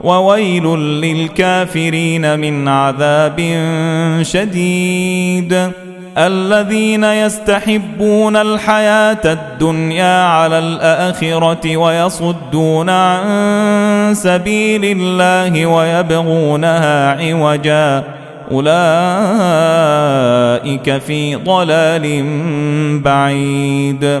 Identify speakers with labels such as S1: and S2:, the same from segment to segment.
S1: وويل للكافرين من عذاب شديد. الذين يستحبون الحياة الدنيا على الآخرة ويصدون عن سبيل الله ويبغونها عوجا. أولئك في ضلال بعيد.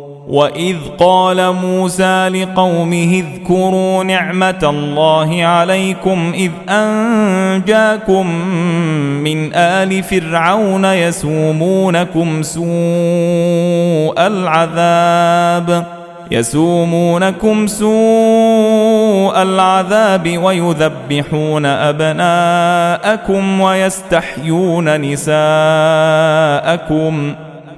S1: واذ قال موسى لقومه اذكروا نعمه الله عليكم اذ انجاكم من ال فرعون يسومونكم سوء العذاب يسومونكم سوء العذاب ويذبحون ابناءكم ويستحيون نساءكم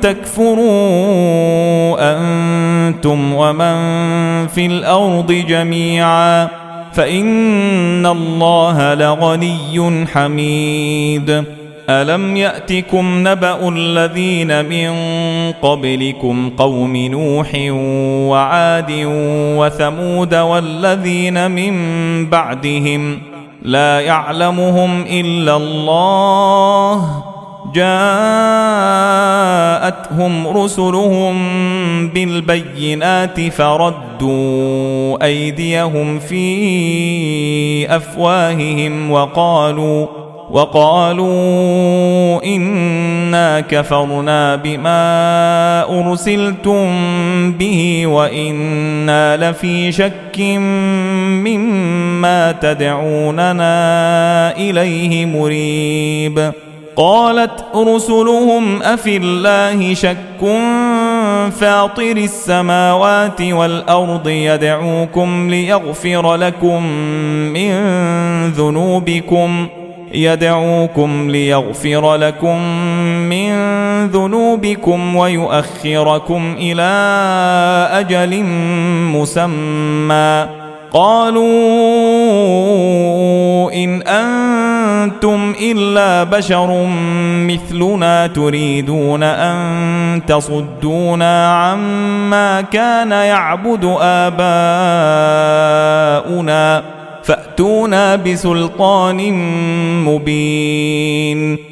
S1: تكفروا أنتم ومن في الأرض جميعا فإن الله لغني حميد. ألم يأتكم نبأ الذين من قبلكم قوم نوح وعاد وثمود والذين من بعدهم لا يعلمهم إلا الله جاءتهم رسلهم بالبينات فردوا أيديهم في أفواههم وقالوا وقالوا إنا كفرنا بما أرسلتم به وإنا لفي شك مما تدعوننا إليه مريب قالت رسلهم أفي الله شك فاطر السماوات والأرض يدعوكم ليغفر لكم من ذنوبكم يدعوكم ليغفر لكم من ذنوبكم ويؤخركم إلى أجل مسمى قالوا إن أنتم إلا بشر مثلنا تريدون أن تصدونا عما كان يعبد آباؤنا فأتونا بسلطان مبين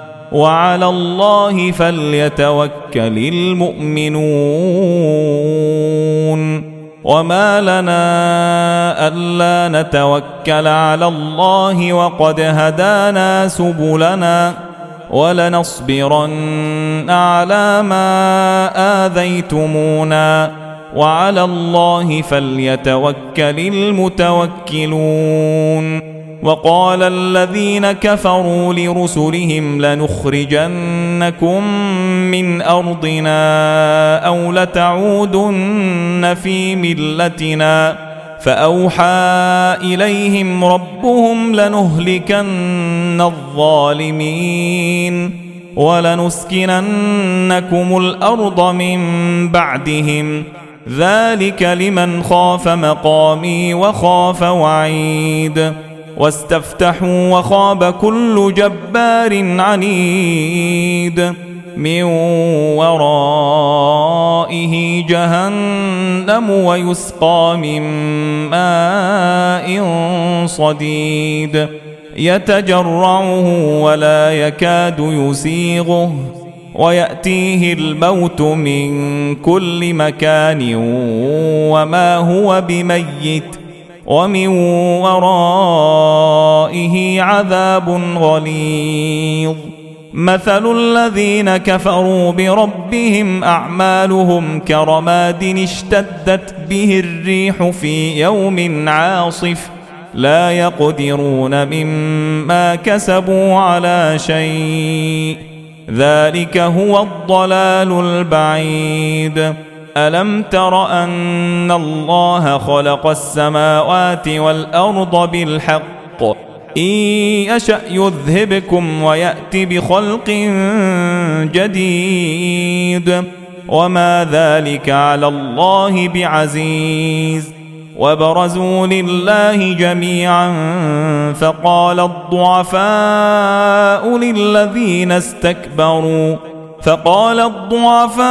S1: وعلى الله فليتوكل المؤمنون. وما لنا ألا نتوكل على الله وقد هدانا سبلنا ولنصبرن على ما آذيتمونا. وعلى الله فليتوكل المتوكلون. وقال الذين كفروا لرسلهم لنخرجنكم من أرضنا أو لتعودن في ملتنا فأوحى إليهم ربهم لنهلكن الظالمين ولنسكننكم الأرض من بعدهم ذلك لمن خاف مقامي وخاف وعيد واستفتحوا وخاب كل جبار عنيد من ورائه جهنم ويسقى من ماء صديد. يتجرعه ولا يكاد يسيغه ويأتيه الموت من كل مكان وما هو بميت ومن ورائه عذاب غليظ. مثل الذين كفروا بربهم أعمالهم كرماد اشتدت به الريح في يوم عاصف. لا يقدرون مما كسبوا على شيء. ذلك هو الضلال البعيد. ألم تر أن الله خلق السماوات والأرض بالحق؟ إن يشأ يذهبكم ويات بخلق جديد. وما ذلك على الله بعزيز. وبرزوا لله جميعا. فقال الضعفاء للذين استكبروا فقال الضعفاء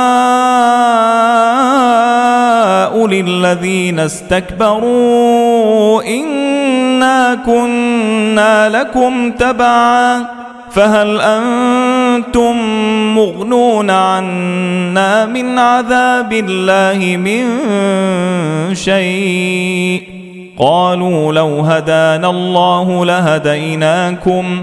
S1: للذين استكبروا إنا كنا لكم تبعا فهل أنتم مغنون عنا من عذاب الله من شيء؟ قالوا لو هدانا الله لهديناكم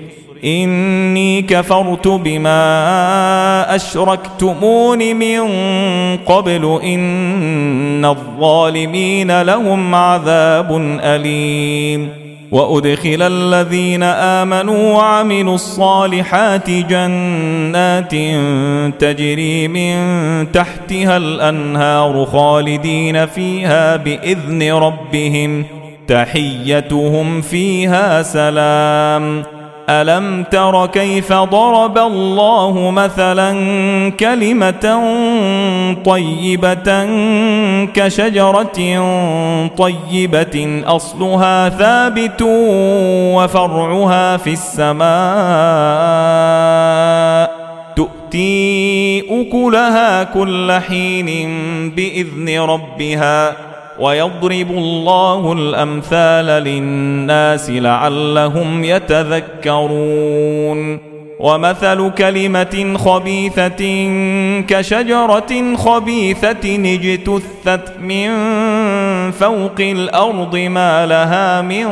S1: إني كفرت بما أشركتمون من قبل إن الظالمين لهم عذاب أليم وأدخل الذين آمنوا وعملوا الصالحات جنات تجري من تحتها الأنهار خالدين فيها بإذن ربهم تحيتهم فيها سلام الم تر كيف ضرب الله مثلا كلمه طيبه كشجره طيبه اصلها ثابت وفرعها في السماء تؤتي اكلها كل حين باذن ربها ويضرب الله الأمثال للناس لعلهم يتذكرون. ومثل كلمة خبيثة كشجرة خبيثة اجتثت من فوق الأرض ما لها من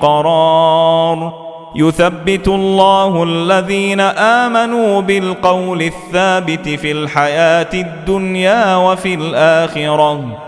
S1: قرار. يثبت الله الذين آمنوا بالقول الثابت في الحياة الدنيا وفي الآخرة.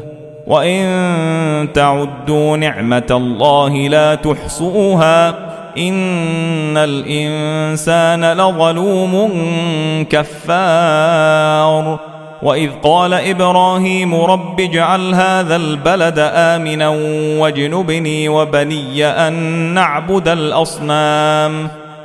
S1: وإن تعدوا نعمة الله لا تحصوها إن الإنسان لظلوم كفار وإذ قال إبراهيم رب اجعل هذا البلد آمنا واجنبني وبني أن نعبد الأصنام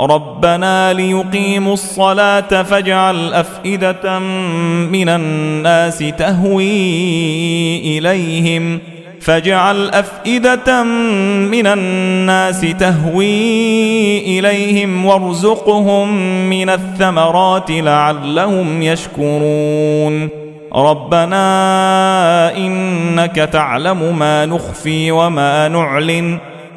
S1: ربنا ليقيموا الصلاة فاجعل أفئدة من الناس تهوي إليهم. فاجعل أفئدة من الناس تهوي إليهم وارزقهم من الثمرات لعلهم يشكرون. ربنا إنك تعلم ما نخفي وما نعلن.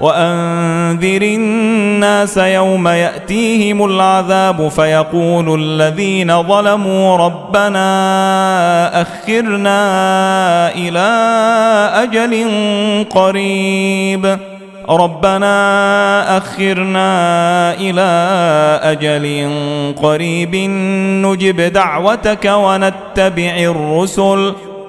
S1: وأنذر الناس يوم يأتيهم العذاب فيقول الذين ظلموا ربنا أخرنا إلى أجل قريب ربنا أخرنا إلى أجل قريب نجب دعوتك ونتبع الرسل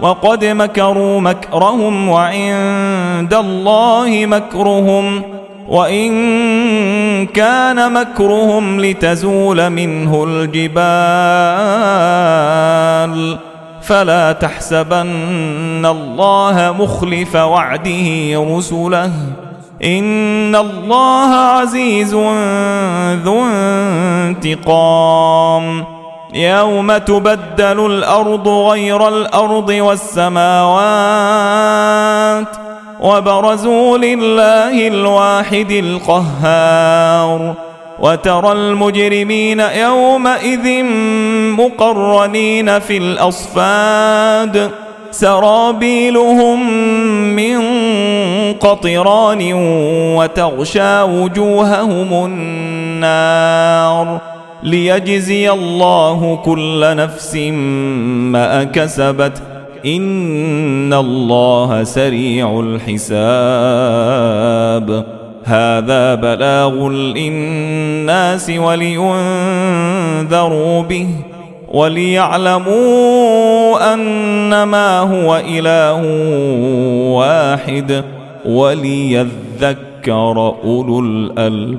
S1: وقد مكروا مكرهم وعند الله مكرهم وإن كان مكرهم لتزول منه الجبال فلا تحسبن الله مخلف وعده رسله إن الله عزيز ذو انتقام يوم تبدل الأرض غير الأرض والسماوات وبرزوا لله الواحد القهار وترى المجرمين يومئذ مقرنين في الأصفاد سرابيلهم من قطران وتغشى وجوههم النار ليجزي الله كل نفس ما كسبت. إن الله سريع الحساب. هذا بلاغ للناس ولينذروا به وليعلموا أنما هو إله واحد وليذكر أولو الألباب.